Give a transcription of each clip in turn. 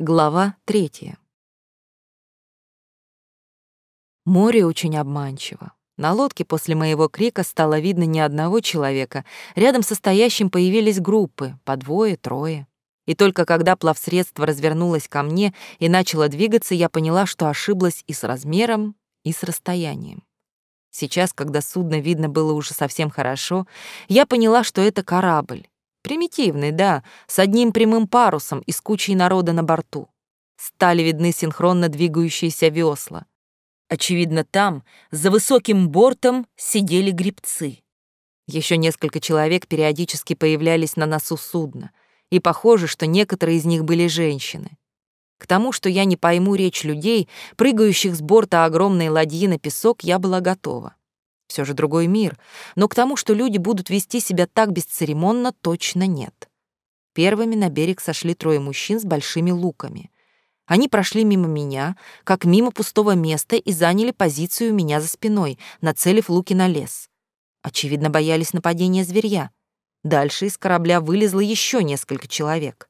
Глава третья. Море очень обманчиво. На лодке после моего крика стало видно ни одного человека. Рядом со стоящим появились группы, по двое, трое. И только когда плавсредство развернулось ко мне и начало двигаться, я поняла, что ошиблась и с размером, и с расстоянием. Сейчас, когда судно видно было уже совсем хорошо, я поняла, что это корабль. Примитивный, да, с одним прямым парусом и с кучей народа на борту. Стали видны синхронно двигающиеся весла. Очевидно, там, за высоким бортом, сидели грибцы. Еще несколько человек периодически появлялись на носу судна, и похоже, что некоторые из них были женщины. К тому, что я не пойму речь людей, прыгающих с борта огромной ладьи на песок, я была готова. Все же другой мир, но к тому, что люди будут вести себя так бесцеремонно, точно нет. Первыми на берег сошли трое мужчин с большими луками. Они прошли мимо меня, как мимо пустого места, и заняли позицию у меня за спиной, нацелив луки на лес. Очевидно, боялись нападения зверя. Дальше из корабля вылезло еще несколько человек.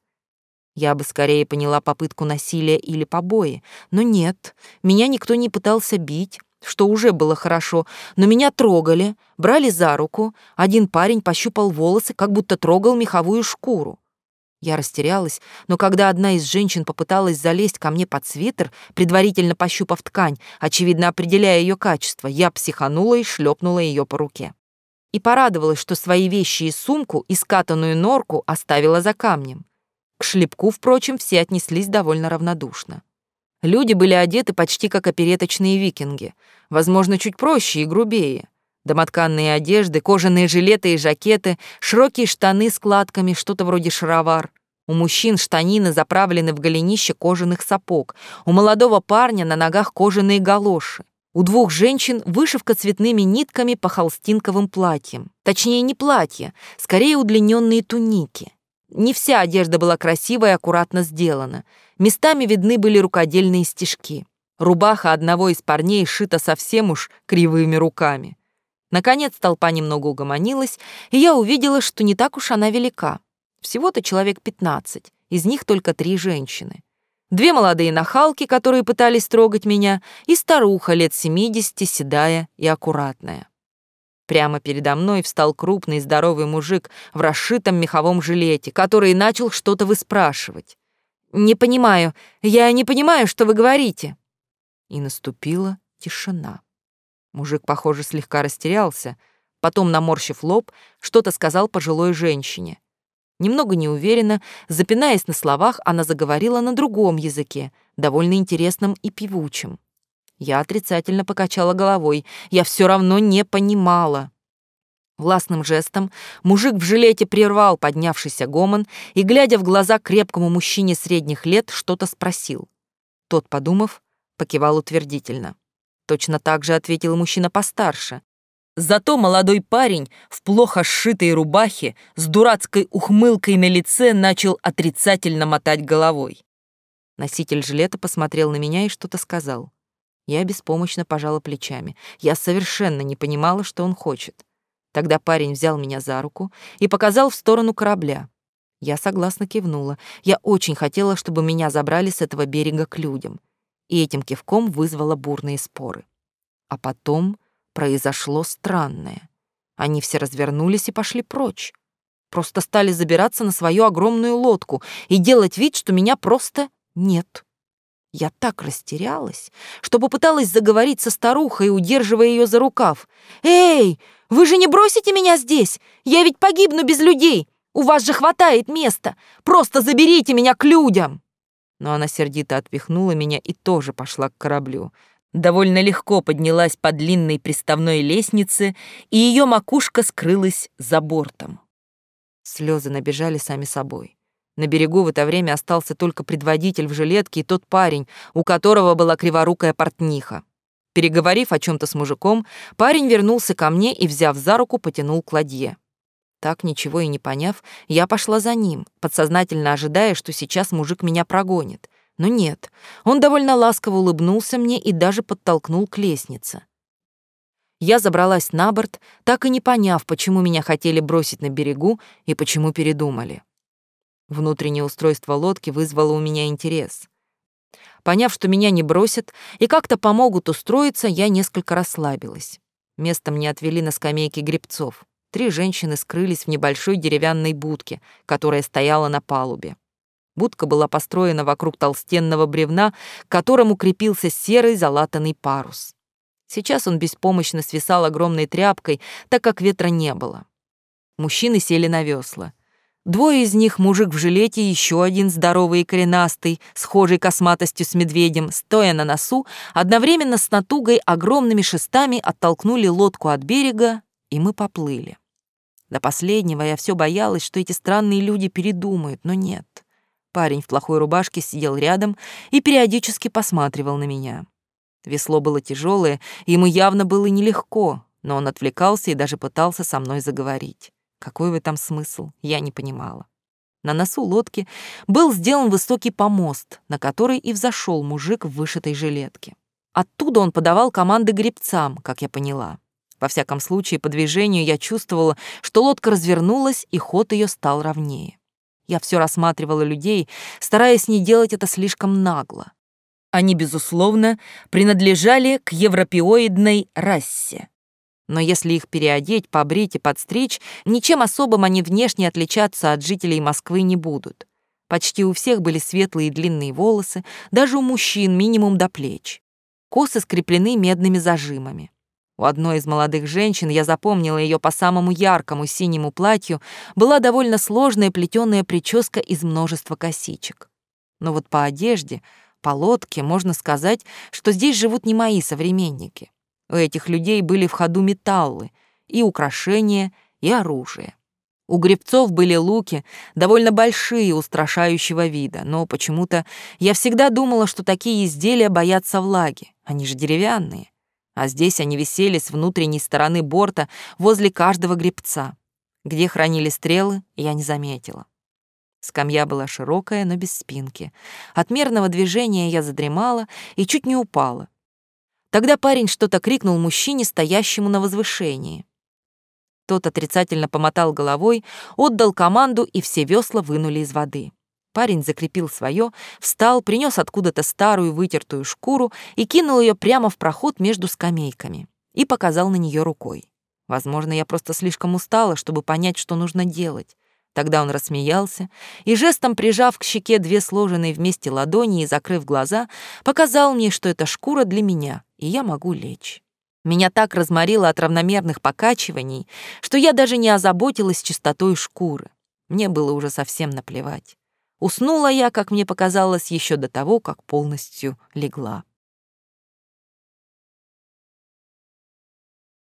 Я бы скорее поняла попытку насилия или побои, но нет, меня никто не пытался бить, что уже было хорошо, но меня трогали, брали за руку, один парень пощупал волосы, как будто трогал меховую шкуру. Я растерялась, но когда одна из женщин попыталась залезть ко мне под свитер, предварительно пощупав ткань, очевидно определяя ее качество, я психанула и шлепнула ее по руке. И порадовалась, что свои вещи и сумку, и скатанную норку оставила за камнем. К шлепку, впрочем, все отнеслись довольно равнодушно. Люди были одеты почти как опереточные викинги, возможно, чуть проще и грубее. Домотканные одежды, кожаные жилеты и жакеты, широкие штаны с кладками, что-то вроде шаровар. У мужчин штанины заправлены в голенище кожаных сапог, у молодого парня на ногах кожаные галоши. У двух женщин вышивка цветными нитками по холстинковым платьям. Точнее, не платья, скорее удлиненные туники. Не вся одежда была красиво и аккуратно сделана. Местами видны были рукодельные стежки. Рубаха одного из парней шита совсем уж кривыми руками. Наконец толпа немного угомонилась, и я увидела, что не так уж она велика. Всего-то человек пятнадцать, из них только три женщины. Две молодые нахалки, которые пытались трогать меня, и старуха лет семидесяти, седая и аккуратная. Прямо передо мной встал крупный здоровый мужик в расшитом меховом жилете, который начал что-то выспрашивать. «Не понимаю, я не понимаю, что вы говорите». И наступила тишина. Мужик, похоже, слегка растерялся, потом, наморщив лоб, что-то сказал пожилой женщине. Немного неуверенно, запинаясь на словах, она заговорила на другом языке, довольно интересном и певучем. Я отрицательно покачала головой. Я все равно не понимала. Властным жестом мужик в жилете прервал поднявшийся гомон и, глядя в глаза крепкому мужчине средних лет, что-то спросил. Тот, подумав, покивал утвердительно. Точно так же ответил мужчина постарше. Зато молодой парень в плохо сшитой рубахе с дурацкой ухмылкой на лице начал отрицательно мотать головой. Носитель жилета посмотрел на меня и что-то сказал. Я беспомощно пожала плечами. Я совершенно не понимала, что он хочет. Тогда парень взял меня за руку и показал в сторону корабля. Я согласно кивнула. Я очень хотела, чтобы меня забрали с этого берега к людям. И этим кивком вызвало бурные споры. А потом произошло странное. Они все развернулись и пошли прочь. Просто стали забираться на свою огромную лодку и делать вид, что меня просто нет. Я так растерялась, что попыталась заговорить со старухой, удерживая ее за рукав. «Эй, вы же не бросите меня здесь? Я ведь погибну без людей! У вас же хватает места! Просто заберите меня к людям!» Но она сердито отпихнула меня и тоже пошла к кораблю. Довольно легко поднялась по длинной приставной лестнице, и ее макушка скрылась за бортом. Слезы набежали сами собой. На берегу в это время остался только предводитель в жилетке и тот парень, у которого была криворукая портниха. Переговорив о чем то с мужиком, парень вернулся ко мне и, взяв за руку, потянул к ладье. Так, ничего и не поняв, я пошла за ним, подсознательно ожидая, что сейчас мужик меня прогонит. Но нет, он довольно ласково улыбнулся мне и даже подтолкнул к лестнице. Я забралась на борт, так и не поняв, почему меня хотели бросить на берегу и почему передумали. Внутреннее устройство лодки вызвало у меня интерес. Поняв, что меня не бросят и как-то помогут устроиться, я несколько расслабилась. Место мне отвели на скамейке гребцов. Три женщины скрылись в небольшой деревянной будке, которая стояла на палубе. Будка была построена вокруг толстенного бревна, к которому крепился серый залатанный парус. Сейчас он беспомощно свисал огромной тряпкой, так как ветра не было. Мужчины сели на весла. Двое из них, мужик в жилете, еще один здоровый и коренастый, схожий косматостью с медведем, стоя на носу, одновременно с натугой огромными шестами оттолкнули лодку от берега, и мы поплыли. До последнего я все боялась, что эти странные люди передумают, но нет. Парень в плохой рубашке сидел рядом и периодически посматривал на меня. Весло было тяжелое, ему явно было нелегко, но он отвлекался и даже пытался со мной заговорить. Какой в этом смысл, я не понимала. На носу лодки был сделан высокий помост, на который и взошел мужик в вышитой жилетке. Оттуда он подавал команды гребцам, как я поняла. Во всяком случае, по движению я чувствовала, что лодка развернулась, и ход ее стал ровнее. Я все рассматривала людей, стараясь не делать это слишком нагло. Они, безусловно, принадлежали к европеоидной расе. Но если их переодеть, побрить и подстричь, ничем особым они внешне отличаться от жителей Москвы не будут. Почти у всех были светлые и длинные волосы, даже у мужчин минимум до плеч. Косы скреплены медными зажимами. У одной из молодых женщин, я запомнила ее по самому яркому синему платью, была довольно сложная плетеная прическа из множества косичек. Но вот по одежде, по лодке можно сказать, что здесь живут не мои современники. У этих людей были в ходу металлы, и украшения, и оружие. У гребцов были луки, довольно большие, устрашающего вида, но почему-то я всегда думала, что такие изделия боятся влаги, они же деревянные. А здесь они висели с внутренней стороны борта возле каждого гребца. Где хранили стрелы, я не заметила. Скамья была широкая, но без спинки. От мерного движения я задремала и чуть не упала. Тогда парень что-то крикнул мужчине, стоящему на возвышении. Тот отрицательно помотал головой, отдал команду, и все весла вынули из воды. Парень закрепил свое, встал, принес откуда-то старую вытертую шкуру и кинул ее прямо в проход между скамейками и показал на нее рукой. Возможно, я просто слишком устала, чтобы понять, что нужно делать. Тогда он рассмеялся и, жестом прижав к щеке две сложенные вместе ладони и закрыв глаза, показал мне, что это шкура для меня, и я могу лечь. Меня так разморило от равномерных покачиваний, что я даже не озаботилась чистотой шкуры. Мне было уже совсем наплевать. Уснула я, как мне показалось, еще до того, как полностью легла.